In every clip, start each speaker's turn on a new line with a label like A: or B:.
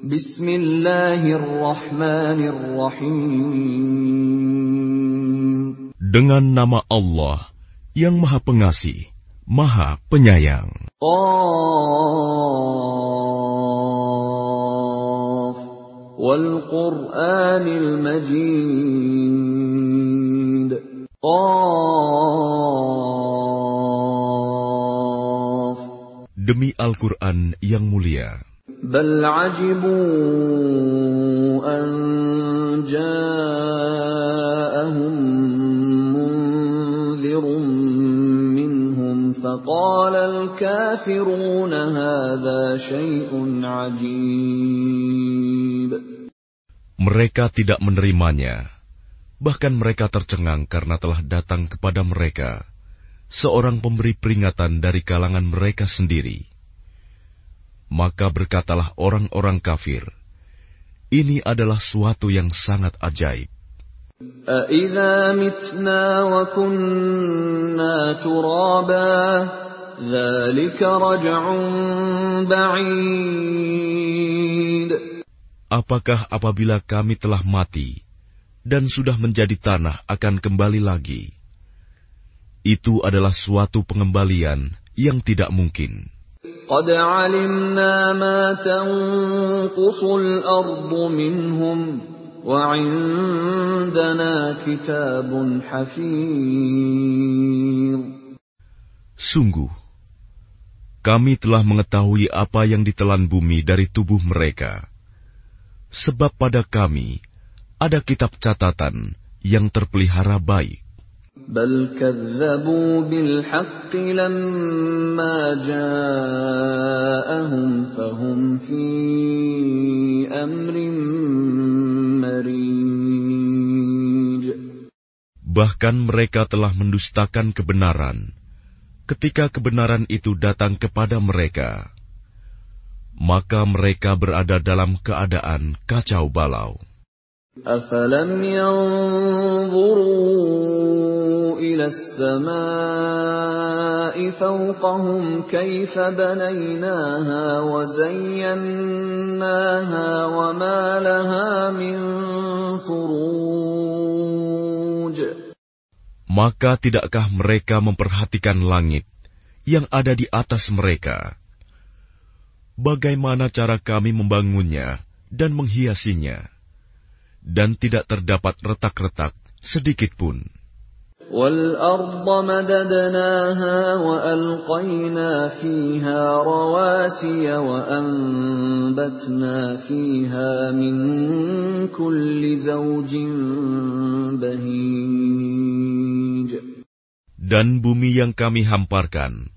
A: Bismillahirrahmanirrahim.
B: Dengan nama Allah yang Maha Pengasih, Maha Penyayang.
A: Qaf wal Qur'anil Majid. Qaf
B: Demi Al-Quran yang mulia,
A: بل عجبوا أن جاءهم منذر منهم فقال الكافرون هذا شيء عجيب
B: mereka tidak menerimanya. Bahkan mereka tercengang karena telah datang kepada mereka seorang pemberi peringatan dari kalangan mereka sendiri. Maka berkatalah orang-orang kafir, ini adalah suatu yang sangat ajaib.
A: أَإِذَا مِتْنَا وَكُنَّا تُرَابًا ذَلِكَ رَجْعٌ بَعِيدٌ
B: Apakah apabila kami telah mati dan sudah menjadi tanah akan kembali lagi? Itu adalah suatu pengembalian yang tidak mungkin.
A: قَدْ عَلِمْنَا مَا تَنقُصُ الْأَرْضُ مِنْهُمْ وَعِندَنَا كِتَابٌ حَفِيظٌ
B: Sungguh, kami telah mengetahui apa yang ditelan bumi dari tubuh mereka. Sebab pada kami ada kitab catatan yang terpelihara baik.
A: بل كذبوا بالحق لما جاءهم فهم في أمر مريج
B: Bahkan mereka telah mendustakan kebenaran ketika kebenaran itu datang kepada mereka. Maka mereka berada dalam keadaan kacau balau.
A: أفلم ينظروا إلى السماء فوقهم كيف بنيناها وزيناها وما لها من فروج
B: Maka tidakkah mereka memperhatikan langit yang ada di atas mereka? Bagaimana cara kami membangunnya dan menghiasinya? Dan tidak terdapat retak-retak sedikit pun.
A: والأرض مددناها وألقينا فيها رواسي وأنبتنا فيها من كل زوج بهيج
B: Dan bumi yang kami hamparkan,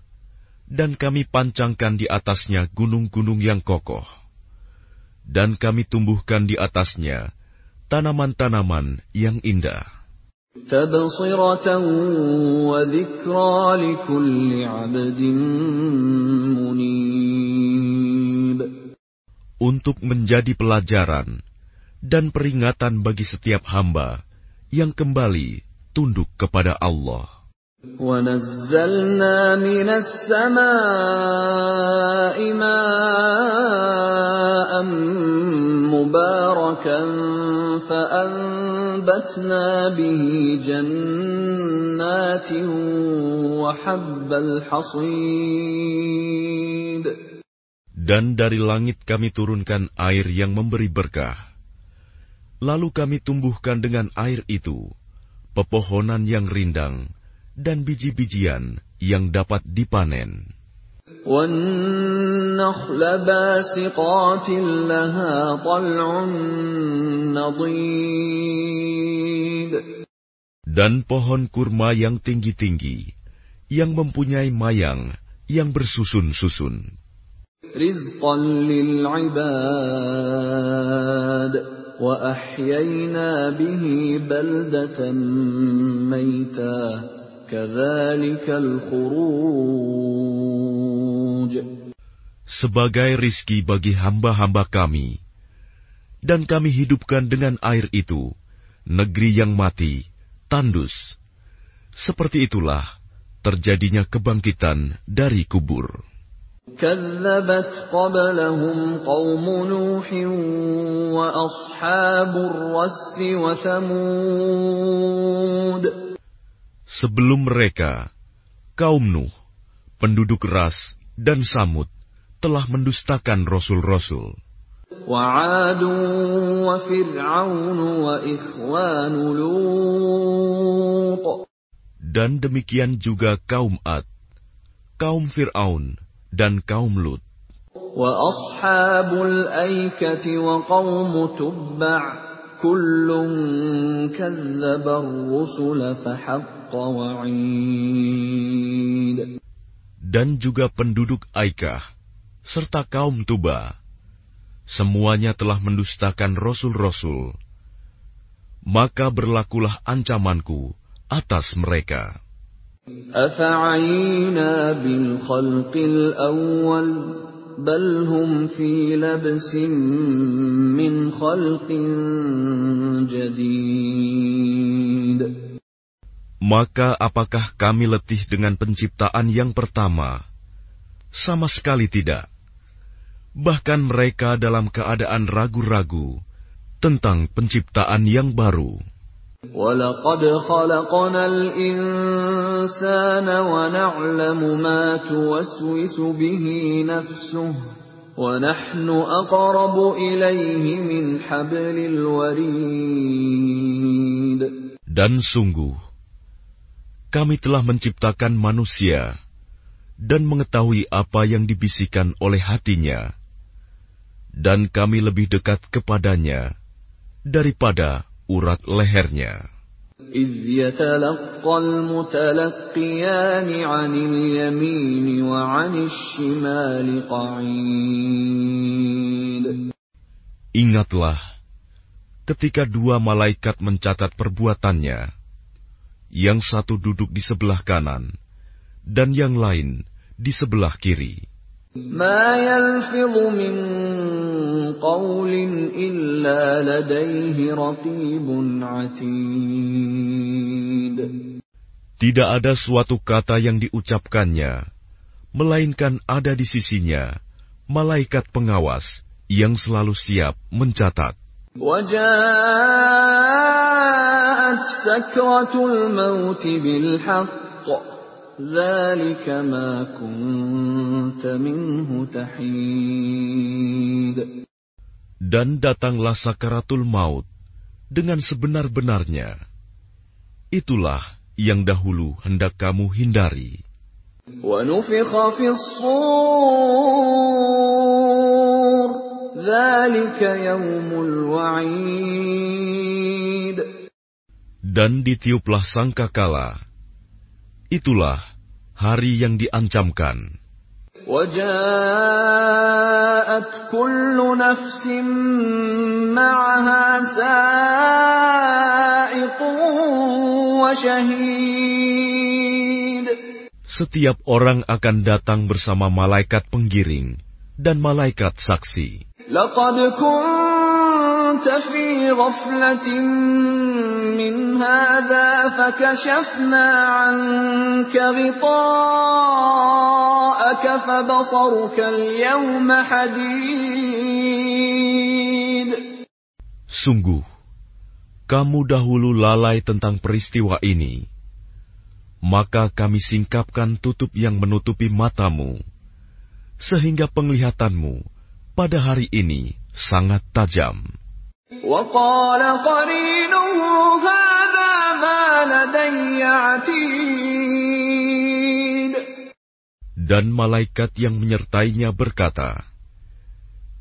B: dan kami pancangkan di atasnya gunung-gunung yang kokoh, dan kami tumbuhkan di atasnya tanaman-tanaman yang indah.
A: تبصرة وذكرى لكل عبد منيب
B: untuk menjadi pelajaran dan peringatan bagi setiap hamba yang kembali tunduk kepada Allah.
A: ونزلنا من السماء ماء مباركا فأنبتنا به جنات وحب الحصيد
B: Dan dari langit kami turunkan air yang memberi berkah. Lalu kami tumbuhkan dengan air itu pepohonan yang rindang dan biji-bijian yang dapat dipanen.
A: والنخل باسقات لها طلع نضيد
B: Dan pohon kurma yang tinggi-tinggi, yang mempunyai mayang yang bersusun-susun.
A: رزقا للعباد وأحيينا به بلدة ميتا كذلك الخروج
B: sebagai rizki bagi hamba-hamba kami. Dan kami hidupkan dengan air itu negeri yang mati, tandus. Seperti itulah terjadinya kebangkitan dari kubur.
A: كذبت قبلهم قوم نوح وأصحاب الرس وثمود
B: Sebelum mereka, kaum Nuh, penduduk Ras dan Samud telah mendustakan rasul-rasul.
A: وعاد وفرعون وإخوان لوط
B: Dan demikian juga kaum Ad, kaum Fir'aun, dan kaum Lut.
A: وأصحاب الأيكة وقوم تبع كل كذب الرسل فحق وعيد
B: Dan juga penduduk Aikah, serta kaum Tuba. Semuanya telah mendustakan rasul-rasul. Maka berlakulah ancamanku atas mereka.
A: أفعينا بالخلق الأول بل هم في لبس من خلق جديد
B: Maka apakah kami letih dengan penciptaan yang pertama? Sama sekali tidak. Bahkan mereka dalam keadaan ragu-ragu tentang penciptaan yang baru.
A: ولقد خلقنا الإنسان ونعلم ما توسوس به نفسه ونحن أقرب إليه من حبل الوريد
B: Dan sungguh, kami telah menciptakan manusia dan mengetahui apa yang dibisikkan oleh hatinya, dan kami lebih dekat kepadanya daripada urat lehernya.
A: إذ يتلقى المتلقيان عن اليمين وعن الشمال قعيد
B: Ingatlah, ketika dua malaikat mencatat perbuatannya, yang satu duduk di sebelah kanan, dan yang lain di sebelah kiri.
A: ما يلفظ من قول إلا لديه رقيب عتيد
B: Tidak ada suatu kata yang diucapkannya, melainkan ada di sisinya malaikat pengawas yang selalu siap mencatat.
A: وجاءت سكرة الموت بالحق ذلك ما كنت منه تحيد
B: Dan datanglah sakaratul maut dengan sebenar-benarnya. Itulah yang dahulu hendak kamu hindari.
A: ونفخ في الصور ذلك يوم الوعيد
B: Dan ditiuplah sangkakala. Itulah hari yang diancamkan.
A: وجاءت كل نفس معها سائق وشهيد
B: Setiap orang akan datang bersama malaikat penggiring dan malaikat saksi.
A: لقد كنت في غفلة من هذا فكشفنا عنك غطاءك فبصرك اليوم حديد
B: Sungguh, kamu dahulu lalai tentang peristiwa ini. Maka kami singkapkan tutup yang menutupi matamu, sehingga penglihatanmu pada hari ini sangat tajam.
A: وقال قرينه هذا ما لدي عتيد
B: Dan malaikat yang menyertainya berkata,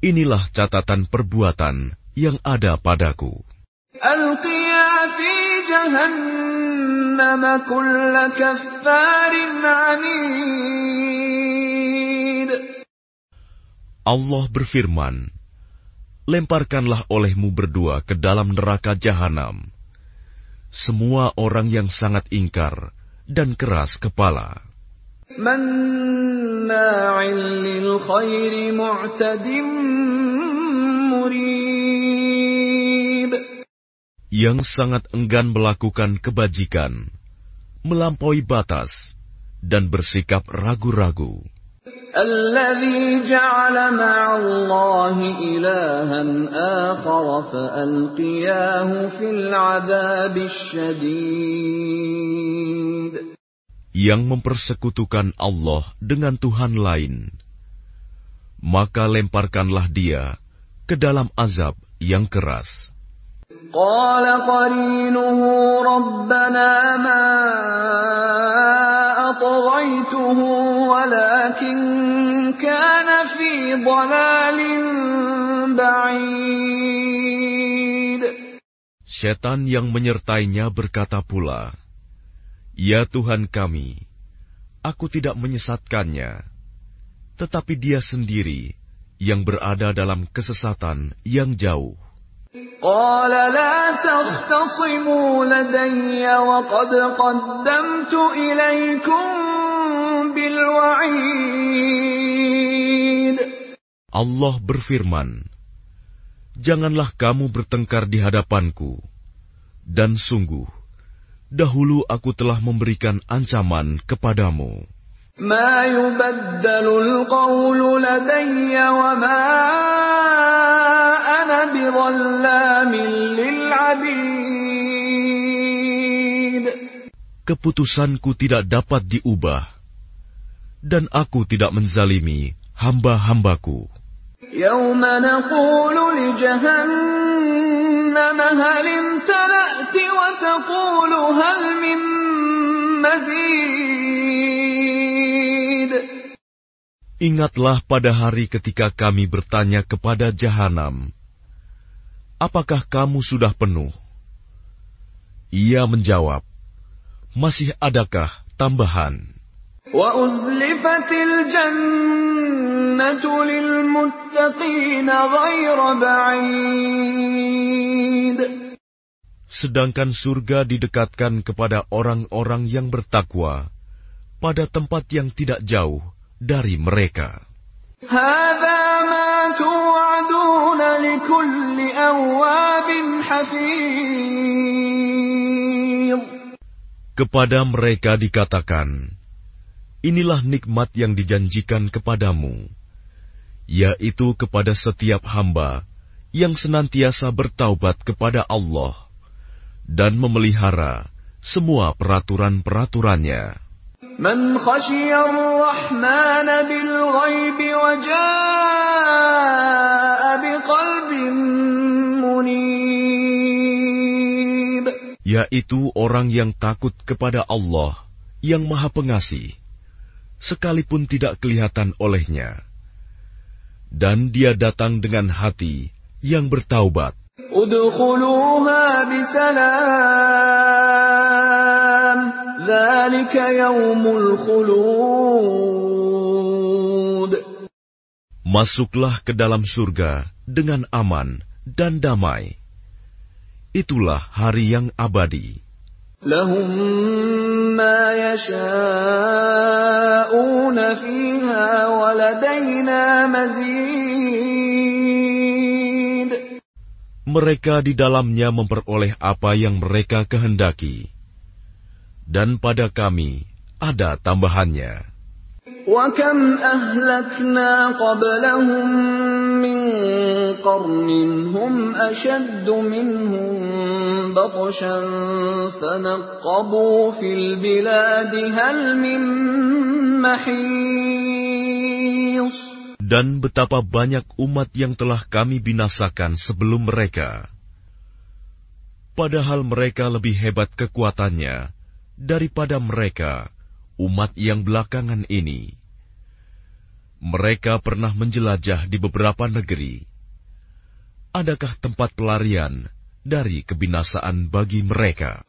B: Inilah catatan perbuatan yang ada padaku.
A: ألقيا في جهنم كل كفار عنيد
B: Allah berfirman, lemparkanlah olehmu berdua ke dalam neraka jahanam. Semua orang yang sangat ingkar dan keras kepala. Yang sangat enggan melakukan kebajikan, melampaui batas, dan bersikap ragu-ragu.
A: الذي جعل مع الله إلها آخر فألقياه في العذاب الشديد
B: yang mempersekutukan Allah dengan Tuhan lain, maka lemparkanlah dia ke dalam azab yang keras.
A: قال قرينه ربنا ما أطغيته ولكن كان في ضلال بعيد
B: Setan yang menyertainya berkata pula, Ya Tuhan kami, aku tidak menyesatkannya, tetapi dia sendiri yang berada dalam kesesatan yang jauh.
A: قال لا تختصموا لدي وقد قدمت إليكم بالوعيد
B: Allah berfirman, Janganlah kamu bertengkar di hadapanku, dan sungguh, dahulu aku telah memberikan ancaman kepadamu.
A: ما يبدل القول لدي وما أنا بظلام للعبيد
B: Keputusanku tidak dapat diubah, dan aku tidak menzalimi hamba-hambaku.
A: يوم نقول لجهنم هل امتلأت وتقول هل من مزيد
B: Ingatlah pada hari ketika kami bertanya kepada jahanam, Apakah kamu sudah penuh? Ia menjawab, Masih adakah tambahan?
A: وأزلفت الجنة للمتقين غير بعيد
B: Sedangkan surga didekatkan kepada orang-orang yang bertakwa pada tempat yang tidak jauh dari mereka.
A: هذا ما توعدون لكل أواب حفيظ
B: Kepada mereka dikatakan, inilah nikmat yang dijanjikan kepadamu, yaitu kepada setiap hamba yang senantiasa bertaubat kepada Allah dan memelihara semua peraturan-peraturannya. Yaitu orang yang takut kepada Allah yang maha pengasih sekalipun tidak kelihatan olehnya. Dan dia datang dengan hati yang bertaubat. Masuklah ke dalam surga dengan aman dan damai. Itulah hari yang abadi.
A: ما يشاءون فيها ولدينا مزيد
B: Mereka di dalamnya memperoleh apa yang mereka kehendaki, dan pada kami ada tambahannya.
A: وكم أهلكنا قبلهم من قرن هم أشد منهم بطشا فنقبوا في البلاد هل من محيص
B: Dan betapa banyak umat yang telah kami binasakan sebelum mereka. Padahal mereka lebih hebat kekuatannya daripada mereka, umat yang belakangan ini. Mereka pernah menjelajah di beberapa negeri. Adakah tempat pelarian dari kebinasaan bagi mereka?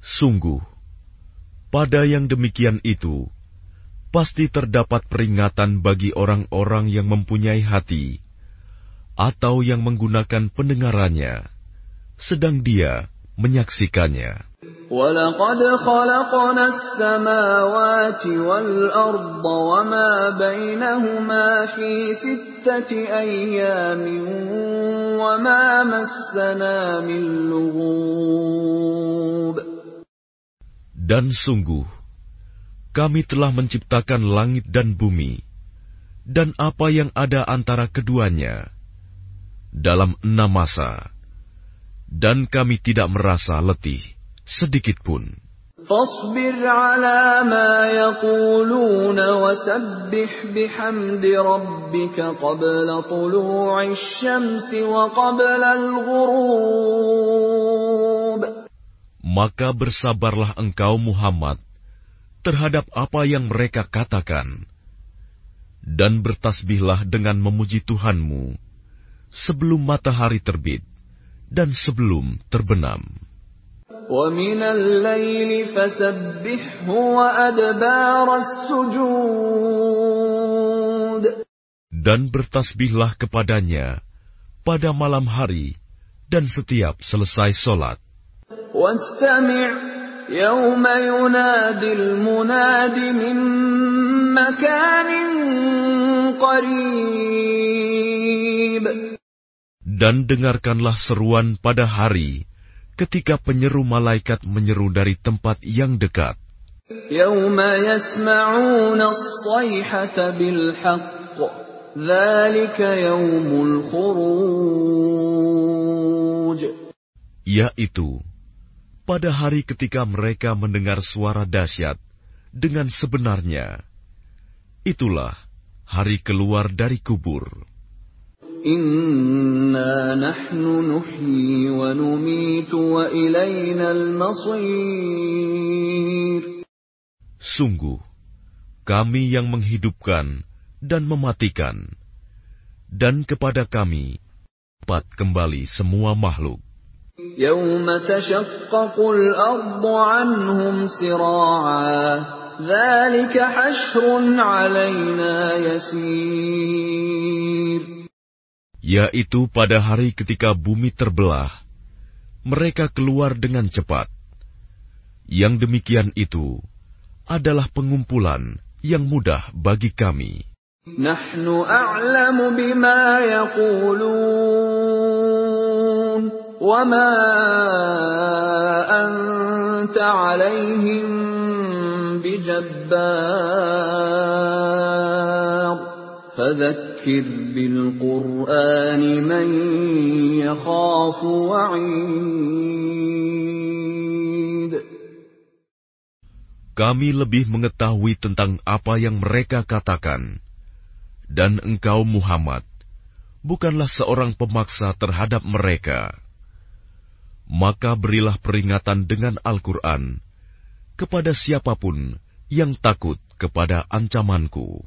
B: Sungguh, pada yang demikian itu, pasti terdapat peringatan bagi orang-orang yang mempunyai hati, atau yang menggunakan pendengarannya, sedang dia menyaksikannya.
A: وَلَقَدْ خَلَقْنَا السَّمَاوَاتِ وَالْأَرْضَ وَمَا بَيْنَهُمَا فِي سِتَّةِ أَيَّامٍ وَمَا مَسَّنَا مِن لُّغُوبٍ
B: Dan sungguh, kami telah menciptakan langit dan bumi, dan apa yang ada antara keduanya, dalam enam masa, dan kami tidak merasa letih sedikit pun. Maka bersabarlah engkau Muhammad terhadap apa yang mereka katakan, dan bertasbihlah dengan memuji Tuhanmu sebelum matahari terbit dan sebelum terbenam. Dan bertasbihlah kepadanya pada malam hari dan setiap selesai sholat.
A: واستمع يوم ينادي المناد من مكان قريب
B: Dan dengarkanlah seruan pada hari ketika penyeru malaikat menyeru dari tempat yang dekat.
A: يوم يسمعون الصيحة بالحق ذلك يوم الخروج
B: Yaitu, pada hari ketika mereka mendengar suara dahsyat dengan sebenarnya. Itulah hari keluar dari kubur.
A: Inna nahnu nuhyi wa numitu wa masir.
B: Sungguh, kami yang menghidupkan dan mematikan, dan kepada kami, tempat kembali semua makhluk.
A: يوم تشقق الأرض عنهم سراعا ذلك حشر علينا يسير
B: Yaitu pada hari ketika bumi terbelah, mereka keluar dengan cepat. Yang demikian itu adalah pengumpulan yang mudah bagi kami.
A: نحن أعلم بما يقولون وما أنت عليهم بجبار فذكر بالقرآن من يخاف وعيد
B: Kami lebih mengetahui tentang apa yang mereka katakan. Dan engkau Muhammad, bukanlah seorang pemaksa terhadap mereka. Maka berilah peringatan dengan Al-Quran kepada siapa pun yang takut kepada ancamanku.